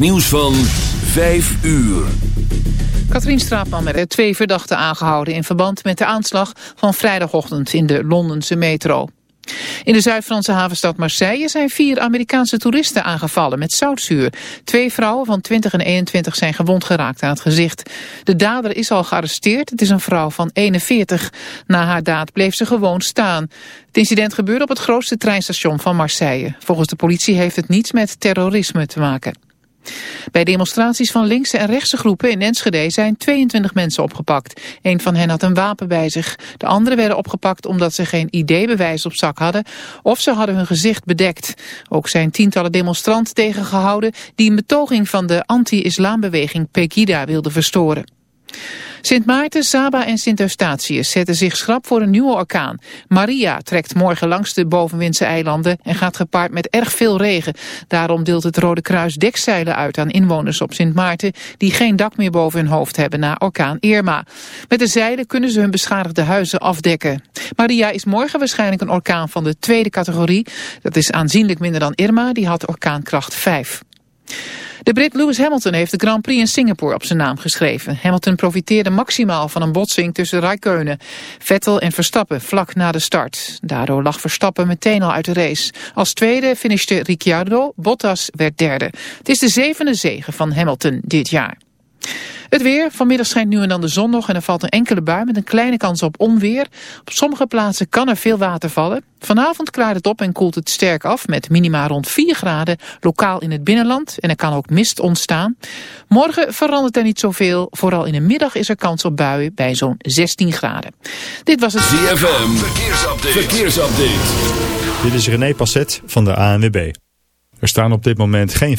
Nieuws van 5 uur. Katrien Straatman met twee verdachten aangehouden in verband met de aanslag van vrijdagochtend in de Londense metro. In de Zuid-Franse havenstad Marseille zijn vier Amerikaanse toeristen aangevallen met zoutzuur. Twee vrouwen van 20 en 21 zijn gewond geraakt aan het gezicht. De dader is al gearresteerd. Het is een vrouw van 41. Na haar daad bleef ze gewoon staan. Het incident gebeurde op het grootste treinstation van Marseille. Volgens de politie heeft het niets met terrorisme te maken. Bij demonstraties van linkse en rechtse groepen in Enschede zijn 22 mensen opgepakt. Een van hen had een wapen bij zich. De anderen werden opgepakt omdat ze geen ID-bewijs op zak hadden of ze hadden hun gezicht bedekt. Ook zijn tientallen demonstranten tegengehouden die een betoging van de anti-islambeweging Pegida wilden verstoren. Sint Maarten, Saba en Sint Eustatius zetten zich schrap voor een nieuwe orkaan. Maria trekt morgen langs de bovenwindse eilanden en gaat gepaard met erg veel regen. Daarom deelt het Rode Kruis dekzeilen uit aan inwoners op Sint Maarten... die geen dak meer boven hun hoofd hebben na orkaan Irma. Met de zeilen kunnen ze hun beschadigde huizen afdekken. Maria is morgen waarschijnlijk een orkaan van de tweede categorie. Dat is aanzienlijk minder dan Irma, die had orkaankracht 5. De Brit Lewis Hamilton heeft de Grand Prix in Singapore op zijn naam geschreven. Hamilton profiteerde maximaal van een botsing tussen Raikkonen, Vettel en Verstappen vlak na de start. Daardoor lag Verstappen meteen al uit de race. Als tweede finishte Ricciardo, Bottas werd derde. Het is de zevende zege van Hamilton dit jaar. Het weer. Vanmiddag schijnt nu en dan de zon nog en er valt een enkele bui met een kleine kans op onweer. Op sommige plaatsen kan er veel water vallen. Vanavond klaart het op en koelt het sterk af met minima rond 4 graden, lokaal in het binnenland. En er kan ook mist ontstaan. Morgen verandert er niet zoveel. Vooral in de middag is er kans op buien bij zo'n 16 graden. Dit was het ZFM. Verkeersupdate. Verkeersupdate. Dit is René Passet van de ANWB. Er staan op dit moment geen...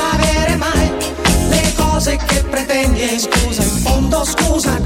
Avere mai le cose che pretendi e scusa in fondo scusa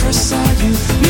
first saw you.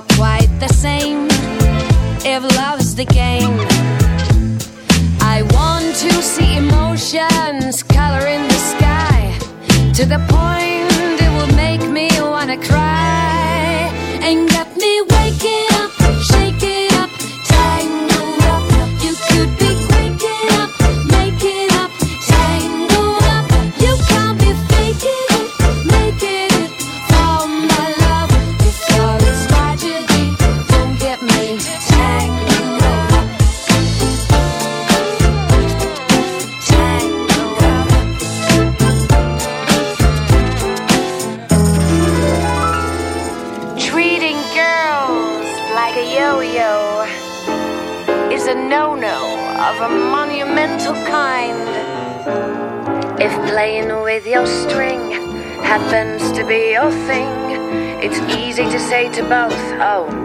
not quite the same if love's the game. I want to see emotions coloring the sky to the point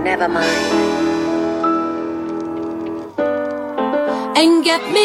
never mind. And get me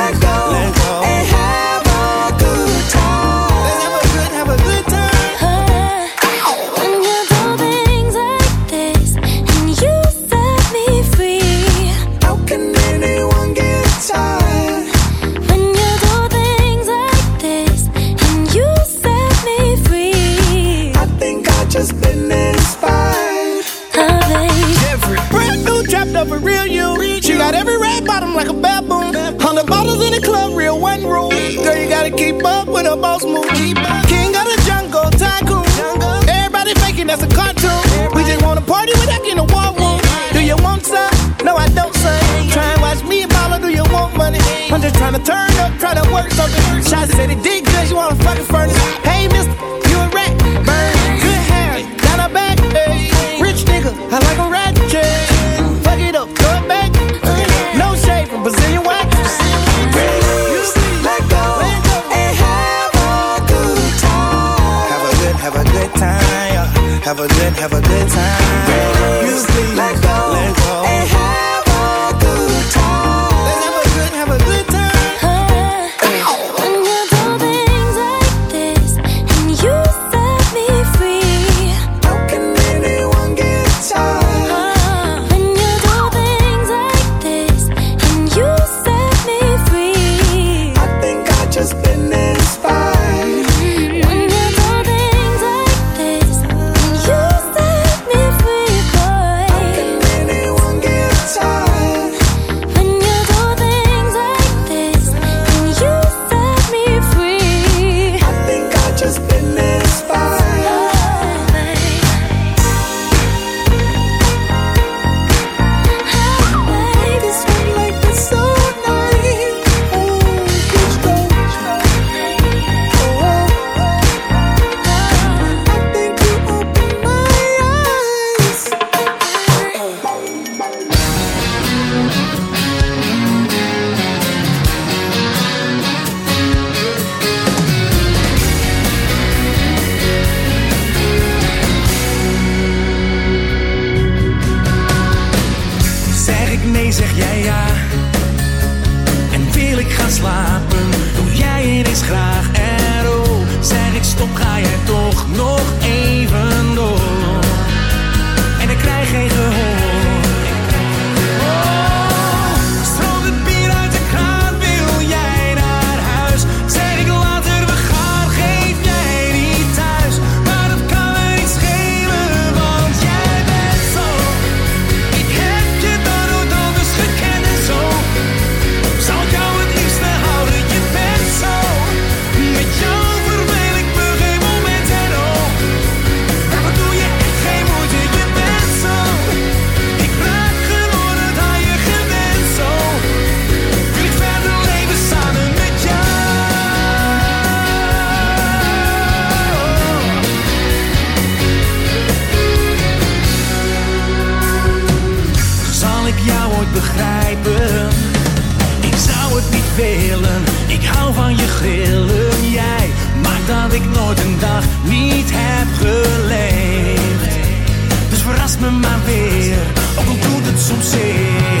Keep up with a boss move. King of the jungle, tycoon. Everybody faking that's a cartoon. We just wanna party without getting a war room. Do you want some? No, I don't, son. Try and watch me and mama, do you want money? I'm just trying to turn up, try to work something. Shots said it did good, you wanna fucking furnace. Hey, mister, a have a good time. trillen jij maakt dat ik nooit een dag niet heb geleefd. Dus verras me maar weer, ook al doet het soms zeer.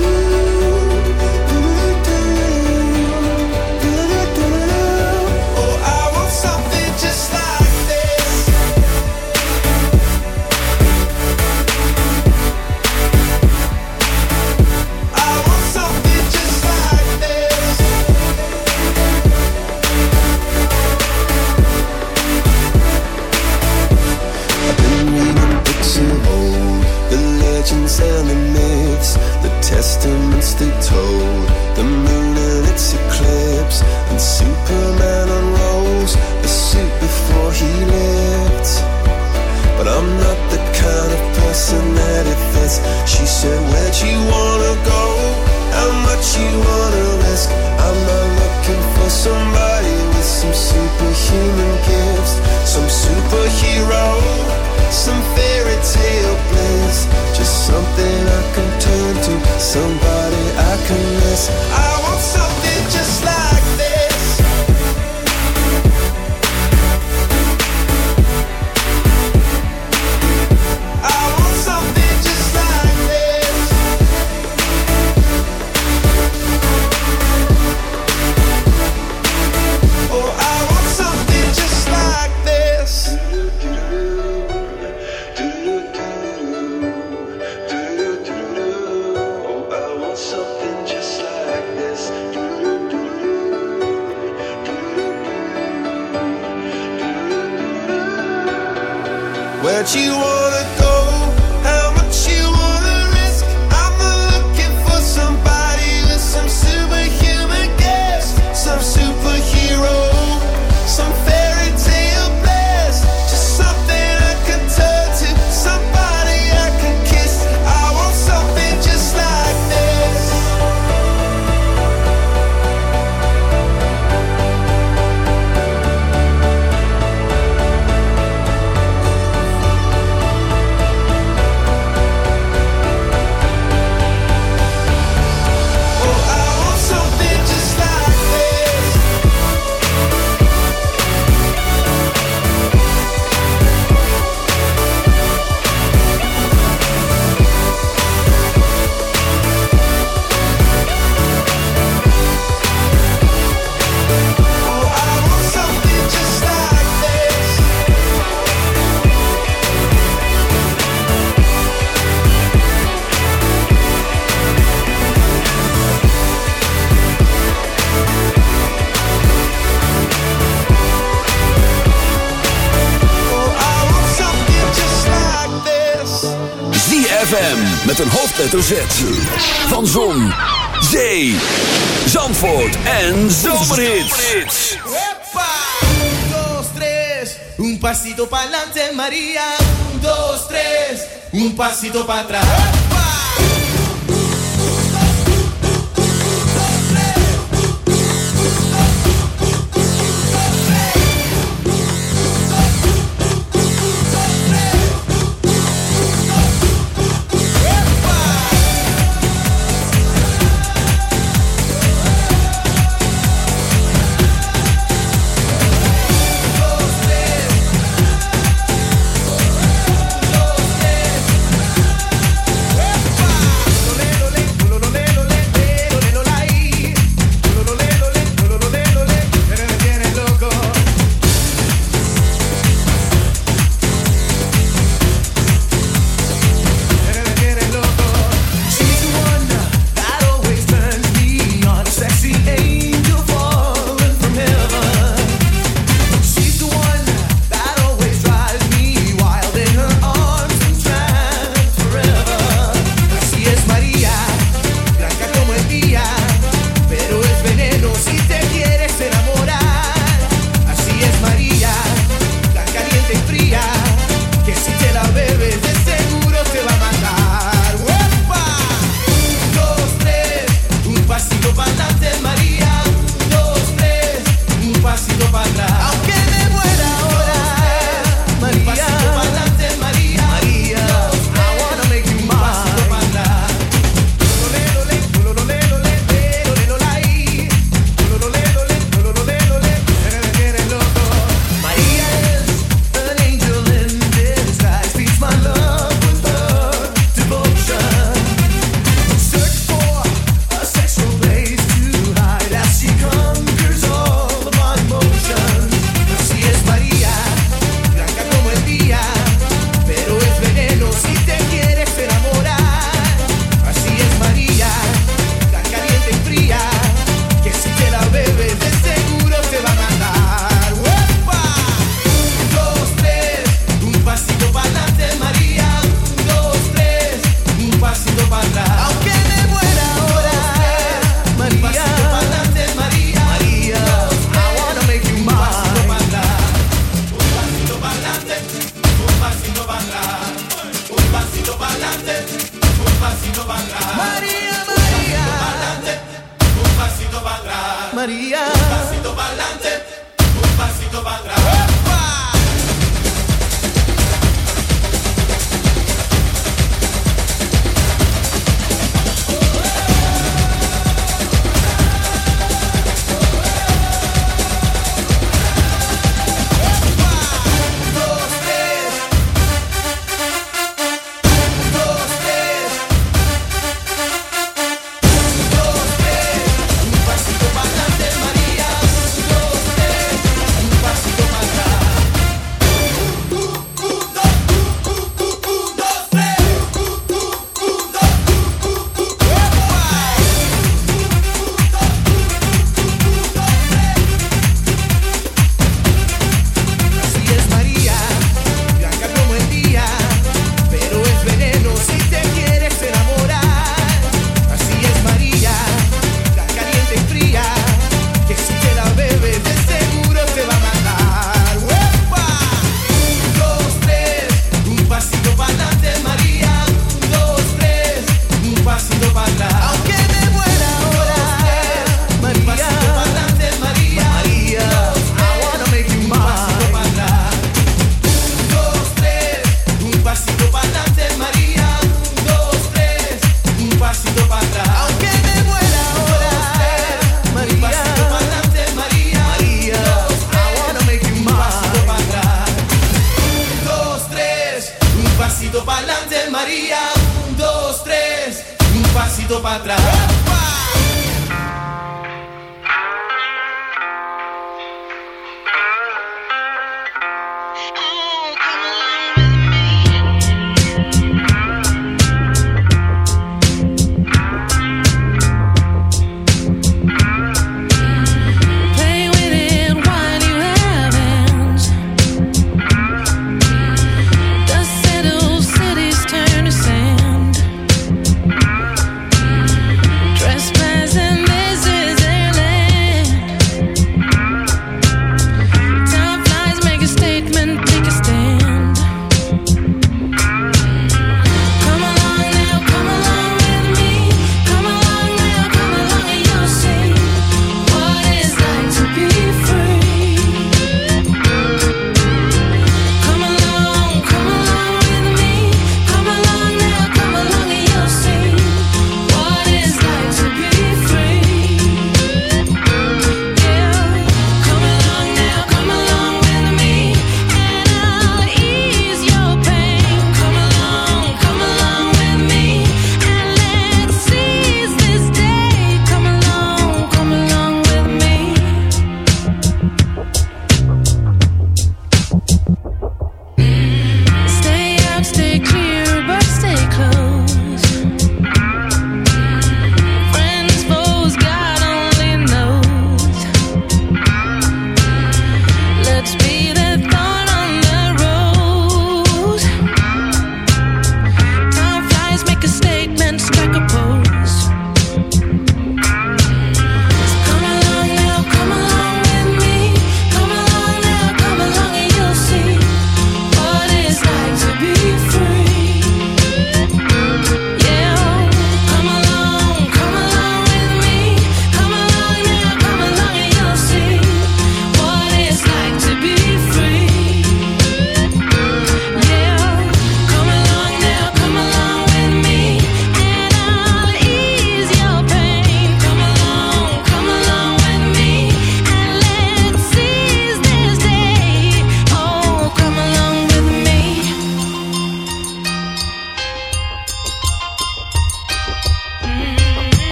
letterzet van zon, zee, Zandvoort en Zomerhits. Hoppa! 1, 2, 3, un pasito pa'lante, Maria. 1, 2, 3, un pasito pa'lante.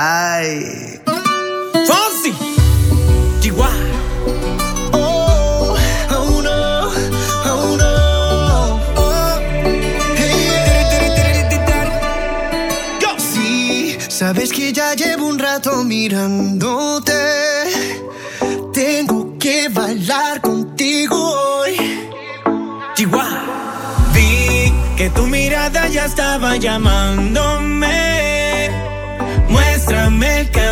Ay. Fonsi, Chihuahua. Oh, oh no, oh no. Oh, hey, yeah. Sí, sabes que ya llevo un rato mirándote. Tengo que bailar contigo hoy. Chihuahua. Vi que tu mirada ya estaba llamándome.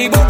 me, boo.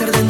placer de